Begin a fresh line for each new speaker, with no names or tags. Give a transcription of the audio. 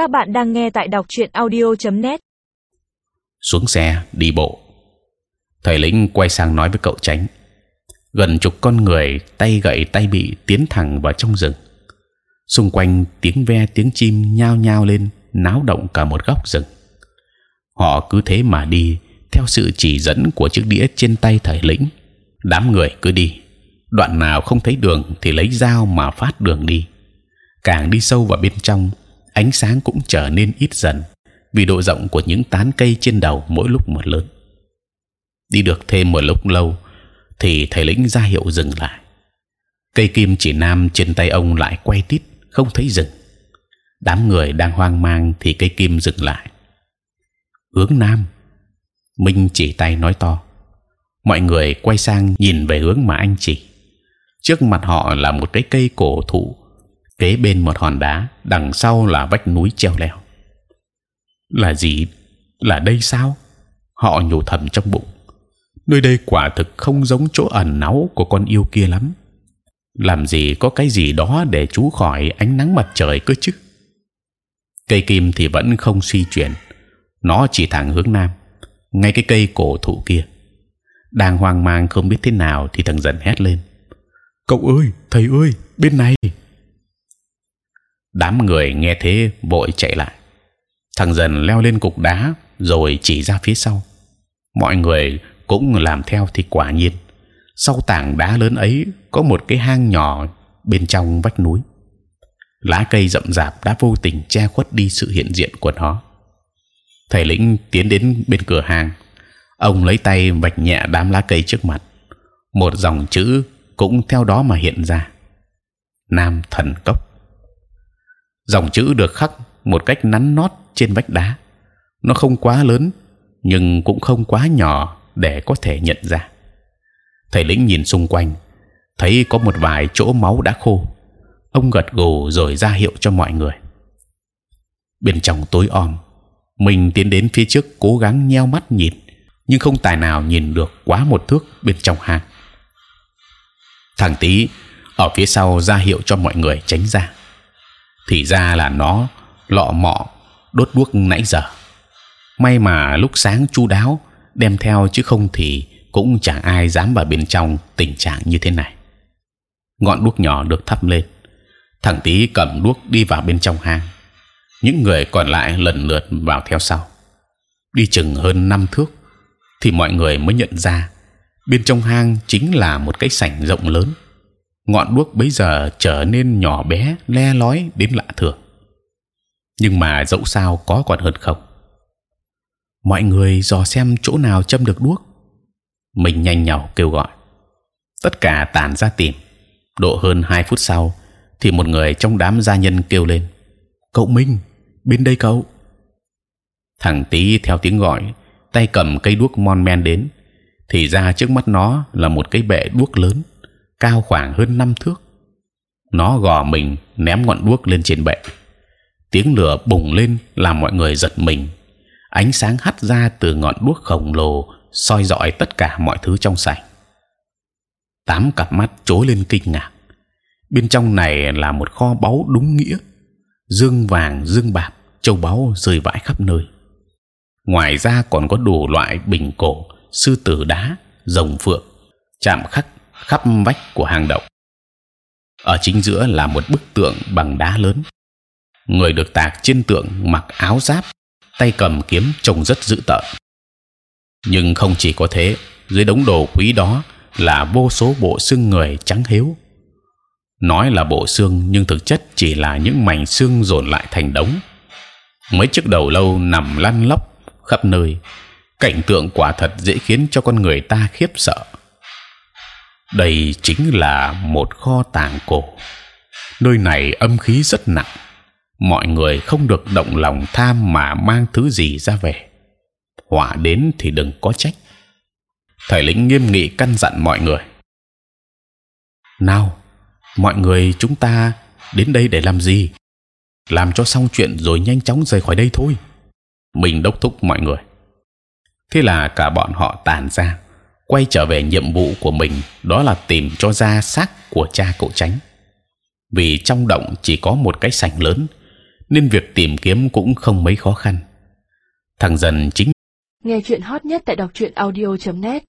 Các bạn đang nghe tại đọc truyện audio.net.
xuống xe, đi bộ. Thầy lĩnh quay sang nói với cậu tránh gần chục con người tay gậy tay bị tiến thẳng vào trong rừng. Xung quanh tiếng ve tiếng chim nhao nhao lên, náo động cả một góc rừng. Họ cứ thế mà đi, theo sự chỉ dẫn của chiếc đĩa trên tay thầy lĩnh. Đám người cứ đi. Đoạn nào không thấy đường thì lấy dao mà phát đường đi. Càng đi sâu vào bên trong ánh sáng cũng trở nên ít dần vì độ rộng của những tán cây trên đầu mỗi lúc một lớn. Đi được thêm một lúc lâu thì thầy lĩnh ra hiệu dừng lại. Cây kim chỉ nam trên tay ông lại quay tít, không thấy dừng. Đám người đang hoang mang thì cây kim dừng lại. Hướng nam. Minh chỉ tay nói to. Mọi người quay sang nhìn về hướng mà anh chỉ. Trước mặt họ là một cái cây cổ thụ kế bên một hòn đá, đằng sau là vách núi treo leo. Là gì? Là đây sao? Họ nhủ thầm trong bụng. Nơi đây quả thực không giống chỗ ẩn náu của con yêu kia lắm. Làm gì có cái gì đó để trú khỏi ánh nắng mặt trời cơ chứ? Cây kim thì vẫn không suy chuyển. Nó chỉ thẳng hướng nam, ngay cái cây cổ thụ kia. Đang hoang mang không biết thế nào thì thằng dần hét lên. Cậu ơi, thầy ơi, bên này đám người nghe thế vội chạy lại. Thằng dần leo lên cục đá rồi chỉ ra phía sau. Mọi người cũng làm theo thì quả nhiên, sau tảng đá lớn ấy có một cái hang nhỏ bên trong vách núi. Lá cây rậm rạp đã vô tình che khuất đi sự hiện diện của nó. Thầy lĩnh tiến đến bên cửa hang. Ông lấy tay vạch nhẹ đám lá cây trước mặt. Một dòng chữ cũng theo đó mà hiện ra. Nam thần cốc dòng chữ được khắc một cách nắn nót trên vách đá. Nó không quá lớn, nhưng cũng không quá nhỏ để có thể nhận ra. Thầy lĩnh nhìn xung quanh, thấy có một vài chỗ máu đã khô. Ông gật gù rồi ra hiệu cho mọi người. Bên trong tối om, mình tiến đến phía trước cố gắng nheo mắt nhìn, nhưng không tài nào nhìn được quá một thước bên trong hang. Thằng tí ở phía sau ra hiệu cho mọi người tránh ra thì ra là nó lọ mọ, đốt đuốc nãy giờ. May mà lúc sáng chu đáo, đem theo chứ không thì cũng chẳng ai dám vào bên trong tình trạng như thế này. Ngọn đuốc nhỏ được thắp lên. Thằng tí cầm đuốc đi vào bên trong hang. Những người còn lại lần lượt vào theo sau. Đi chừng hơn năm thước thì mọi người mới nhận ra, bên trong hang chính là một cái sảnh rộng lớn ngọn đuốc bấy giờ trở nên nhỏ bé, le lói đến lạ thường. Nhưng mà dẫu sao có còn hơn không? Mọi người dò xem chỗ nào châm được đuốc. Mình nhanh nhảu kêu gọi. Tất cả tản ra tìm. Độ hơn hai phút sau, thì một người trong đám gia nhân kêu lên. Cậu minh, bên đây cậu. Thằng tí theo tiếng gọi, tay cầm cây đuốc mon men đến, thì ra trước mắt nó là một cái bệ đuốc lớn cao khoảng hơn năm thước. Nó gò mình, ném ngọn đuốc lên trên bệ. Tiếng lửa bùng lên làm mọi người giật mình. Ánh sáng hắt ra từ ngọn đuốc khổng lồ, soi rọi tất cả mọi thứ trong sảnh. Tám cặp mắt chối lên kinh ngạc. Bên trong này là một kho báu đúng nghĩa. Dương vàng, dương bạc, châu báu rơi vãi khắp nơi. Ngoài ra còn có đủ loại bình cổ, sư tử đá, rồng phượng, chạm khắc khắp vách của hang động. Ở chính giữa là một bức tượng bằng đá lớn. Người được tạc trên tượng mặc áo giáp, tay cầm kiếm trông rất dữ tợn. Nhưng không chỉ có thế, dưới đống đồ quý đó là vô số bộ xương người trắng hiếu. Nói là bộ xương nhưng thực chất chỉ là những mảnh xương dồn lại thành đống. Mấy chiếc đầu lâu nằm lăn lóc khắp nơi. Cảnh tượng quả thật dễ khiến cho con người ta khiếp sợ đây chính là một kho tàng cổ. Nơi này âm khí rất nặng. Mọi người không được động lòng tham mà mang thứ gì ra về. Họa đến thì đừng có trách. Thầy lĩnh nghiêm nghị căn dặn mọi người. Nào, mọi người chúng ta đến đây để làm gì? Làm cho xong chuyện rồi nhanh chóng rời khỏi đây thôi. Mình đốc thúc mọi người. Thế là cả bọn họ tàn ra quay trở về nhiệm vụ của mình, đó là tìm cho ra xác của cha cậu tránh vì trong động chỉ có một cái sảnh lớn, nên việc tìm kiếm cũng không mấy khó khăn. Thằng dần chính
Nghe chuyện hot nhất tại đọc truyện audio.net